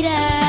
hijrah